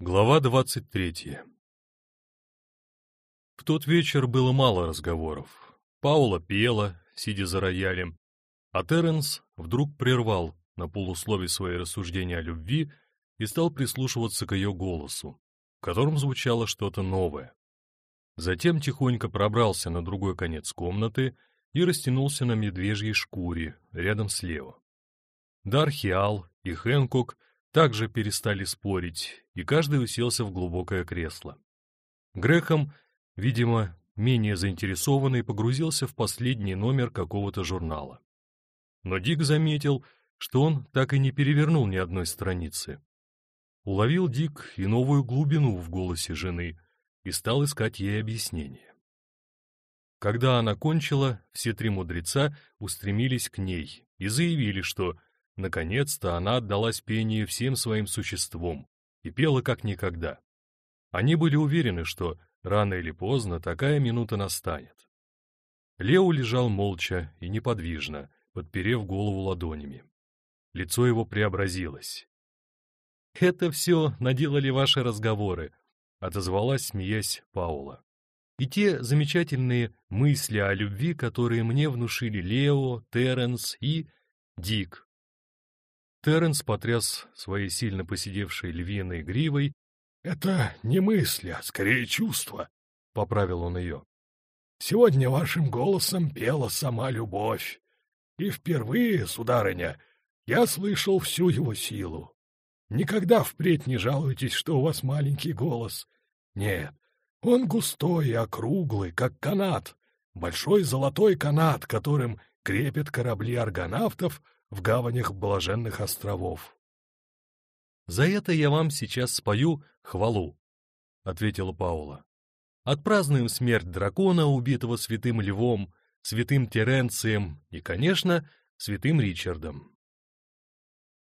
Глава 23 В тот вечер было мало разговоров. Паула пела, сидя за роялем, а Терренс вдруг прервал на полуслове свои рассуждения о любви и стал прислушиваться к ее голосу, в котором звучало что-то новое. Затем тихонько пробрался на другой конец комнаты и растянулся на медвежьей шкуре рядом слева. Дархиал и Хэнкок также перестали спорить, и каждый уселся в глубокое кресло. Грехом, видимо, менее заинтересованный, погрузился в последний номер какого-то журнала. Но Дик заметил, что он так и не перевернул ни одной страницы. Уловил Дик и новую глубину в голосе жены и стал искать ей объяснение. Когда она кончила, все три мудреца устремились к ней и заявили, что Наконец-то она отдалась пению всем своим существом и пела как никогда. Они были уверены, что рано или поздно такая минута настанет. Лео лежал молча и неподвижно, подперев голову ладонями. Лицо его преобразилось. «Это все наделали ваши разговоры», — отозвалась, смеясь, Паула. «И те замечательные мысли о любви, которые мне внушили Лео, Терренс и Дик, Терренс потряс своей сильно посидевшей львиной гривой. — Это не мысли, а скорее чувства, — поправил он ее. — Сегодня вашим голосом пела сама любовь. И впервые, сударыня, я слышал всю его силу. Никогда впредь не жалуйтесь, что у вас маленький голос. Нет, он густой и округлый, как канат, большой золотой канат, которым крепят корабли аргонавтов — в гаванях блаженных островов. «За это я вам сейчас спою хвалу», — ответила Паула. «Отпразднуем смерть дракона, убитого святым львом, святым Теренцием и, конечно, святым Ричардом».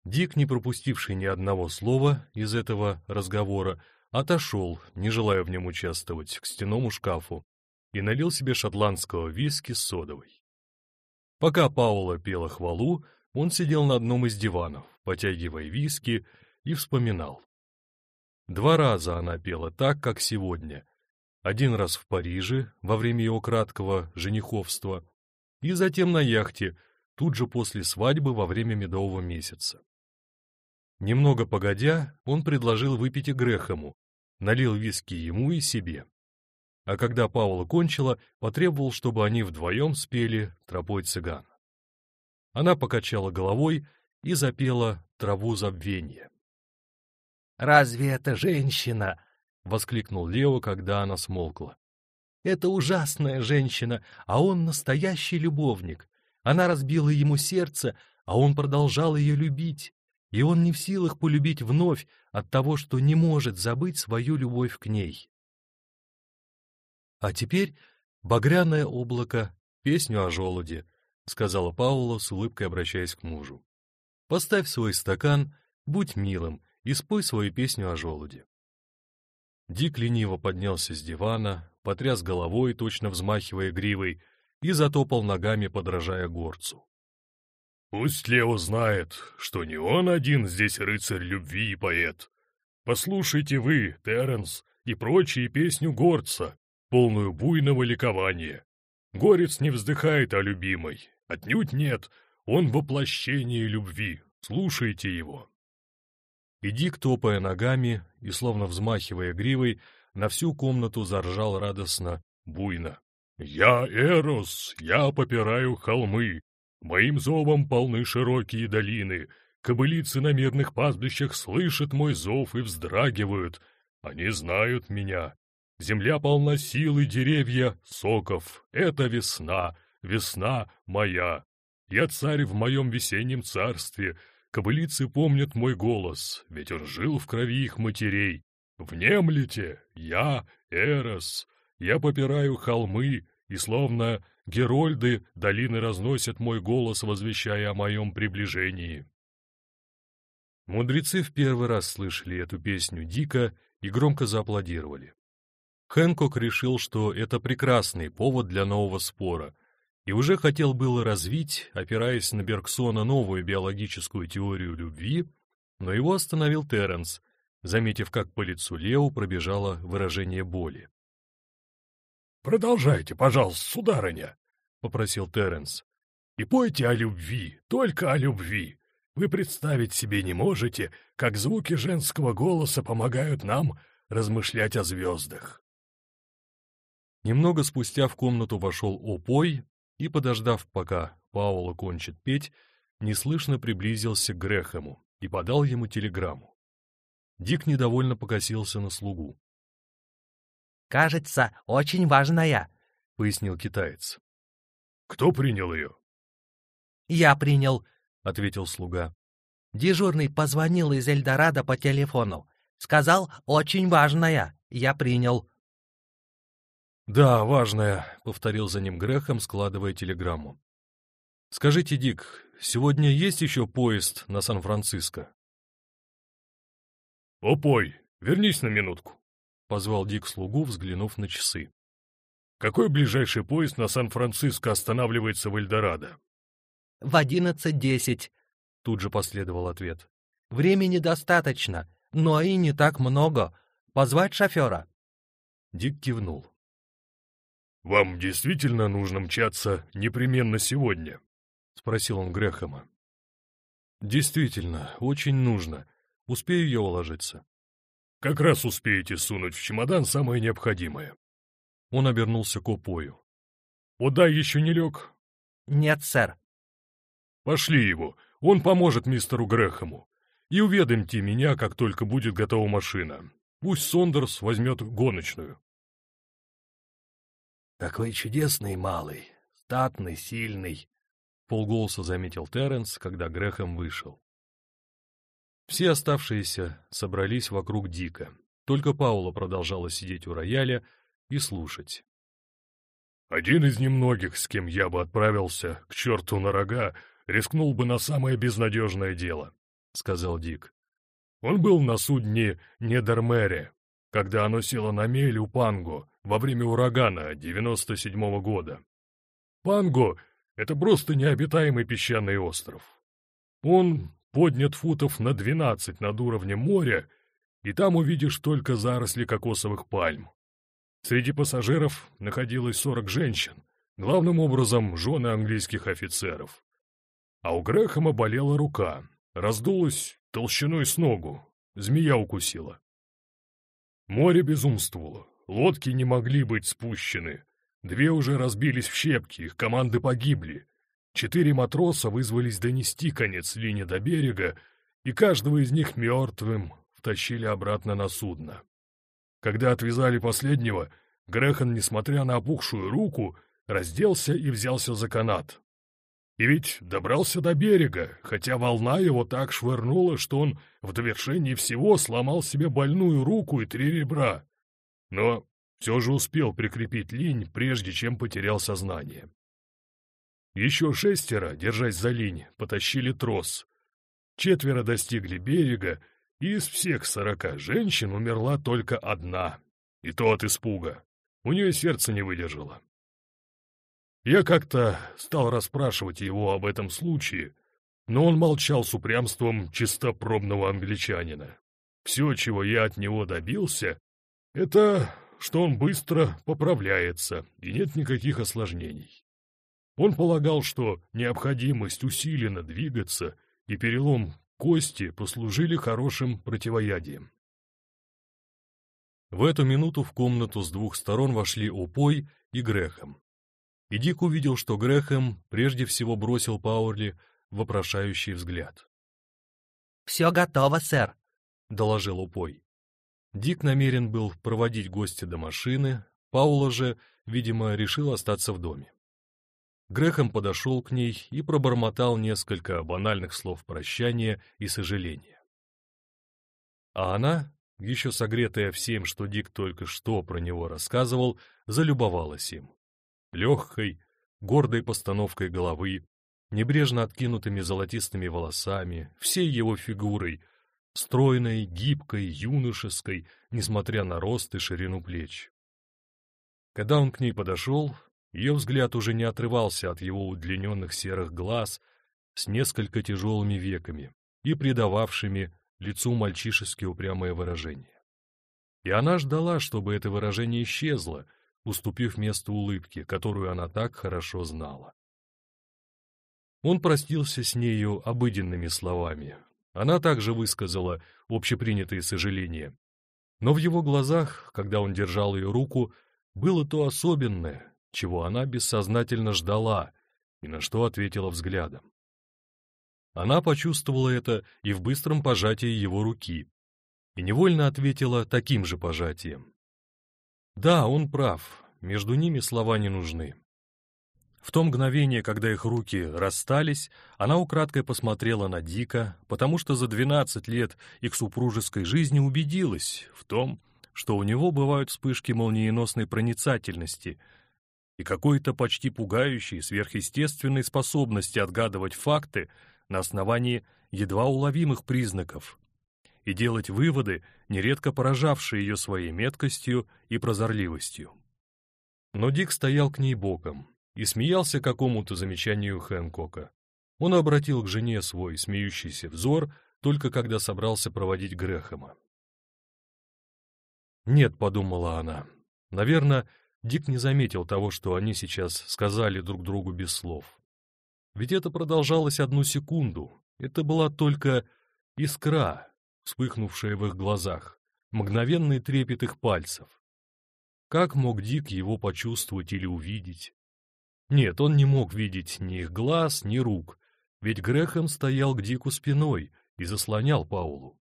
Дик, не пропустивший ни одного слова из этого разговора, отошел, не желая в нем участвовать, к стенному шкафу и налил себе шотландского виски с содовой. Пока Паула пела хвалу, он сидел на одном из диванов, потягивая виски, и вспоминал. Два раза она пела так, как сегодня. Один раз в Париже, во время его краткого жениховства, и затем на яхте, тут же после свадьбы во время медового месяца. Немного погодя, он предложил выпить и Грехому, налил виски ему и себе. А когда Паула кончила, потребовал, чтобы они вдвоем спели «Тропой цыган». Она покачала головой и запела «Траву забвенья». «Разве это женщина?» — воскликнул Лео, когда она смолкла. «Это ужасная женщина, а он настоящий любовник. Она разбила ему сердце, а он продолжал ее любить. И он не в силах полюбить вновь от того, что не может забыть свою любовь к ней». А теперь «Багряное облако», песню о желуде, — сказала Паула с улыбкой, обращаясь к мужу. «Поставь свой стакан, будь милым и спой свою песню о желуде». Дик лениво поднялся с дивана, потряс головой, точно взмахивая гривой, и затопал ногами, подражая горцу. «Пусть Лео знает, что не он один здесь рыцарь любви и поэт. Послушайте вы, Терренс, и прочие песню горца, полную буйного ликования. Горец не вздыхает о любимой, Отнюдь нет, он воплощение любви. Слушайте его. И Дик, топая ногами и словно взмахивая гривой, на всю комнату заржал радостно, буйно. «Я Эрос, я попираю холмы, моим зовом полны широкие долины, кобылицы на мирных пастбищах слышат мой зов и вздрагивают, они знают меня. Земля полна силы деревья, соков, это весна, весна моя. Я царь в моем весеннем царстве, кобылицы помнят мой голос, ведь он жил в крови их матерей. Внемлите, я Эрос, я попираю холмы, и словно герольды долины разносят мой голос, возвещая о моем приближении. Мудрецы в первый раз слышали эту песню дико и громко зааплодировали. Хэнкок решил, что это прекрасный повод для нового спора — и уже хотел было развить, опираясь на Бергсона, новую биологическую теорию любви, но его остановил Терренс, заметив, как по лицу Лео пробежало выражение боли. «Продолжайте, пожалуйста, сударыня», — попросил Терренс. «И пойте о любви, только о любви. Вы представить себе не можете, как звуки женского голоса помогают нам размышлять о звездах». Немного спустя в комнату вошел Опой и, подождав, пока Паула кончит петь, неслышно приблизился к Грехему и подал ему телеграмму. Дик недовольно покосился на слугу. «Кажется, очень важная», — пояснил китаец. «Кто принял ее?» «Я принял», — ответил слуга. «Дежурный позвонил из Эльдорадо по телефону. Сказал, очень важная. Я принял». «Да, важная», — повторил за ним Грехом, складывая телеграмму. «Скажите, Дик, сегодня есть еще поезд на Сан-Франциско?» «Опой, вернись на минутку», — позвал Дик слугу, взглянув на часы. «Какой ближайший поезд на Сан-Франциско останавливается в Эльдорадо?» «В одиннадцать десять», — тут же последовал ответ. «Времени достаточно, но и не так много. Позвать шофера?» Дик кивнул. «Вам действительно нужно мчаться непременно сегодня?» — спросил он Грехома. «Действительно, очень нужно. Успею я уложиться?» «Как раз успеете сунуть в чемодан самое необходимое». Он обернулся к Опою. «Одай еще не лег?» «Нет, сэр». «Пошли его, он поможет мистеру Грехому. И уведомьте меня, как только будет готова машина. Пусть Сондерс возьмет гоночную». «Какой чудесный малый, статный, сильный», — полголоса заметил Терренс, когда Грехом вышел. Все оставшиеся собрались вокруг Дика, только Паула продолжала сидеть у рояля и слушать. «Один из немногих, с кем я бы отправился, к черту на рога, рискнул бы на самое безнадежное дело», — сказал Дик. «Он был на судне Недермере, когда оно село на мель у Панго во время урагана 97-го года. Панго — это просто необитаемый песчаный остров. Он поднят футов на 12 над уровнем моря, и там увидишь только заросли кокосовых пальм. Среди пассажиров находилось 40 женщин, главным образом жены английских офицеров. А у Грэхэма болела рука, раздулась толщиной с ногу, змея укусила. Море безумствовало, лодки не могли быть спущены. Две уже разбились в щепки, их команды погибли. Четыре матроса вызвались донести конец линии до берега, и каждого из них мертвым втащили обратно на судно. Когда отвязали последнего, Грехан, несмотря на опухшую руку, разделся и взялся за канат. И ведь добрался до берега, хотя волна его так швырнула, что он в довершении всего сломал себе больную руку и три ребра. Но все же успел прикрепить линь, прежде чем потерял сознание. Еще шестеро, держась за линь, потащили трос. Четверо достигли берега, и из всех сорока женщин умерла только одна, и то от испуга. У нее сердце не выдержало. Я как-то стал расспрашивать его об этом случае, но он молчал с упрямством чистопробного англичанина. Все, чего я от него добился, это что он быстро поправляется и нет никаких осложнений. Он полагал, что необходимость усиленно двигаться и перелом кости послужили хорошим противоядием. В эту минуту в комнату с двух сторон вошли Упой и Грехом и Дик увидел, что Грэхэм прежде всего бросил Пауэрли вопрошающий взгляд. «Все готово, сэр», — доложил упой. Дик намерен был проводить гостя до машины, Паула же, видимо, решил остаться в доме. Грэхэм подошел к ней и пробормотал несколько банальных слов прощания и сожаления. А она, еще согретая всем, что Дик только что про него рассказывал, залюбовалась им легкой, гордой постановкой головы, небрежно откинутыми золотистыми волосами, всей его фигурой, стройной, гибкой, юношеской, несмотря на рост и ширину плеч. Когда он к ней подошел, ее взгляд уже не отрывался от его удлиненных серых глаз с несколько тяжелыми веками и придававшими лицу мальчишески упрямое выражение. И она ждала, чтобы это выражение исчезло, уступив место улыбке, которую она так хорошо знала. Он простился с нею обыденными словами. Она также высказала общепринятые сожаления. Но в его глазах, когда он держал ее руку, было то особенное, чего она бессознательно ждала и на что ответила взглядом. Она почувствовала это и в быстром пожатии его руки, и невольно ответила таким же пожатием. Да, он прав, между ними слова не нужны. В то мгновение, когда их руки расстались, она украдкой посмотрела на Дика, потому что за 12 лет их супружеской жизни убедилась в том, что у него бывают вспышки молниеносной проницательности и какой-то почти пугающей сверхъестественной способности отгадывать факты на основании едва уловимых признаков и делать выводы, нередко поражавшие ее своей меткостью и прозорливостью. Но Дик стоял к ней боком, и смеялся какому-то замечанию Хэнкока. Он обратил к жене свой смеющийся взор, только когда собрался проводить Грэхэма. «Нет», — подумала она, — «наверное, Дик не заметил того, что они сейчас сказали друг другу без слов. Ведь это продолжалось одну секунду, это была только искра, вспыхнувшая в их глазах, мгновенный трепет их пальцев. Как мог Дик его почувствовать или увидеть? Нет, он не мог видеть ни их глаз, ни рук, ведь Грэхэм стоял к Дику спиной и заслонял Паулу.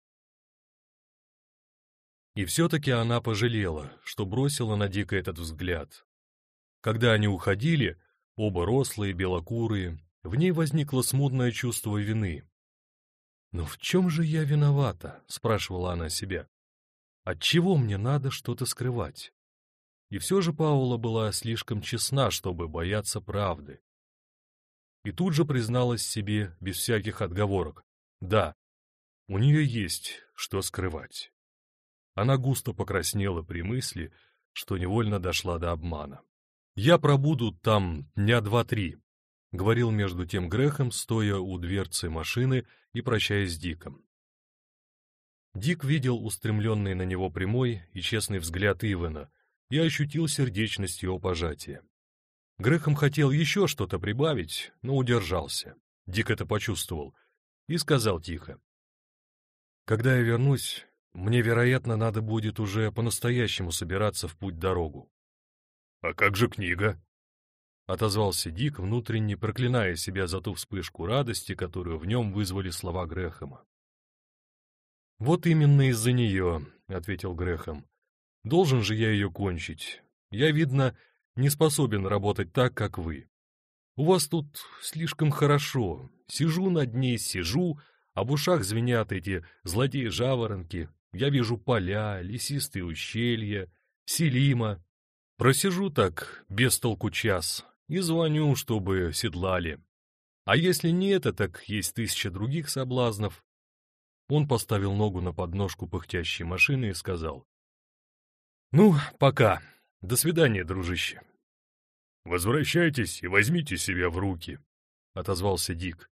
И все-таки она пожалела, что бросила на Дика этот взгляд. Когда они уходили, оба рослые, белокурые, в ней возникло смутное чувство вины. «Но в чем же я виновата?» — спрашивала она себя. «Отчего мне надо что-то скрывать?» И все же Паула была слишком честна, чтобы бояться правды. И тут же призналась себе без всяких отговорок. Да, у нее есть что скрывать. Она густо покраснела при мысли, что невольно дошла до обмана. «Я пробуду там дня два-три», — говорил между тем Грехом, стоя у дверцы машины и прощаясь с Диком. Дик видел устремленный на него прямой и честный взгляд Ивана, и ощутил сердечность его пожатия. Грехом хотел еще что-то прибавить, но удержался. Дик это почувствовал и сказал тихо. «Когда я вернусь, мне, вероятно, надо будет уже по-настоящему собираться в путь-дорогу». «А как же книга?» — отозвался Дик, внутренне проклиная себя за ту вспышку радости, которую в нем вызвали слова Грэхэма. «Вот именно из-за нее», — ответил Грэхэм. Должен же я ее кончить. Я, видно, не способен работать так, как вы. У вас тут слишком хорошо. Сижу над ней, сижу, а в ушах звенят эти злодеи-жаворонки. Я вижу поля, лесистые ущелья, Селима. Просижу так, без толку час, и звоню, чтобы седлали. А если не это, так есть тысяча других соблазнов. Он поставил ногу на подножку пыхтящей машины и сказал, «Ну, пока. До свидания, дружище». «Возвращайтесь и возьмите себя в руки», — отозвался Дик.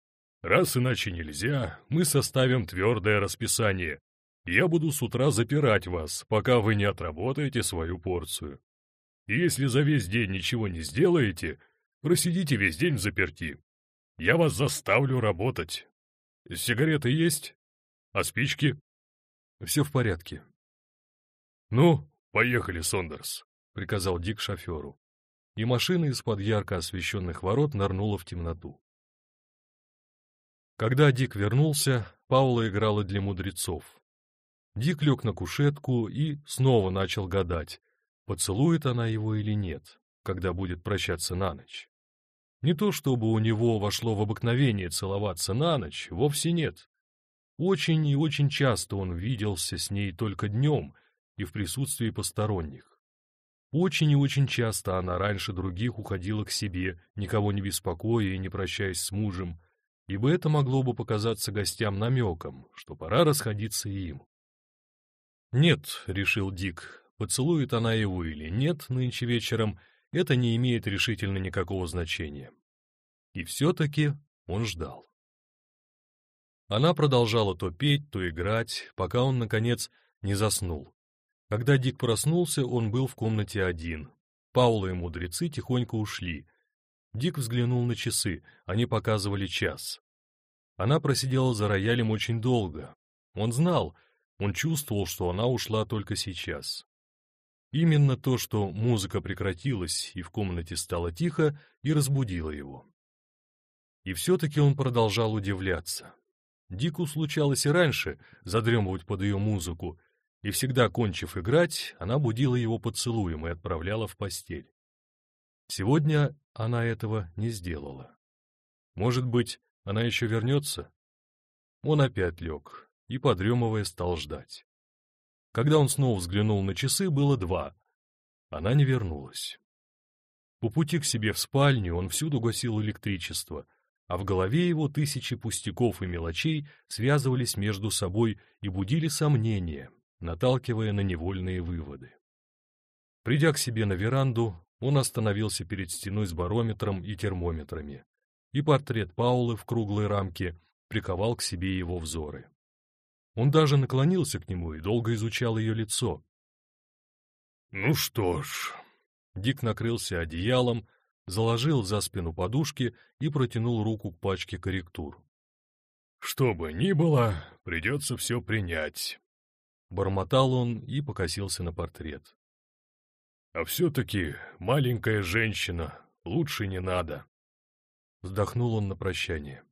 «Раз иначе нельзя, мы составим твердое расписание. Я буду с утра запирать вас, пока вы не отработаете свою порцию. И если за весь день ничего не сделаете, просидите весь день в заперти. Я вас заставлю работать. Сигареты есть? А спички?» «Все в порядке». «Ну, «Поехали, Сондерс», — приказал Дик шоферу. И машина из-под ярко освещенных ворот нырнула в темноту. Когда Дик вернулся, Паула играла для мудрецов. Дик лег на кушетку и снова начал гадать, поцелует она его или нет, когда будет прощаться на ночь. Не то чтобы у него вошло в обыкновение целоваться на ночь, вовсе нет. Очень и очень часто он виделся с ней только днем — и в присутствии посторонних. Очень и очень часто она раньше других уходила к себе, никого не беспокоя и не прощаясь с мужем, ибо это могло бы показаться гостям намеком, что пора расходиться им. «Нет», — решил Дик, — поцелует она его или нет нынче вечером, это не имеет решительно никакого значения. И все-таки он ждал. Она продолжала то петь, то играть, пока он, наконец, не заснул. Когда Дик проснулся, он был в комнате один. Паула и мудрецы тихонько ушли. Дик взглянул на часы, они показывали час. Она просидела за роялем очень долго. Он знал, он чувствовал, что она ушла только сейчас. Именно то, что музыка прекратилась и в комнате стало тихо, и разбудило его. И все-таки он продолжал удивляться. Дику случалось и раньше задремывать под ее музыку, и всегда, кончив играть, она будила его поцелуем и отправляла в постель. Сегодня она этого не сделала. Может быть, она еще вернется? Он опять лег и, подремывая, стал ждать. Когда он снова взглянул на часы, было два. Она не вернулась. По пути к себе в спальню он всюду гасил электричество — а в голове его тысячи пустяков и мелочей связывались между собой и будили сомнения, наталкивая на невольные выводы. Придя к себе на веранду, он остановился перед стеной с барометром и термометрами, и портрет Паулы в круглой рамке приковал к себе его взоры. Он даже наклонился к нему и долго изучал ее лицо. «Ну что ж...» Дик накрылся одеялом, заложил за спину подушки и протянул руку к пачке корректур. «Что бы ни было, придется все принять», — бормотал он и покосился на портрет. «А все-таки маленькая женщина, лучше не надо». Вздохнул он на прощание.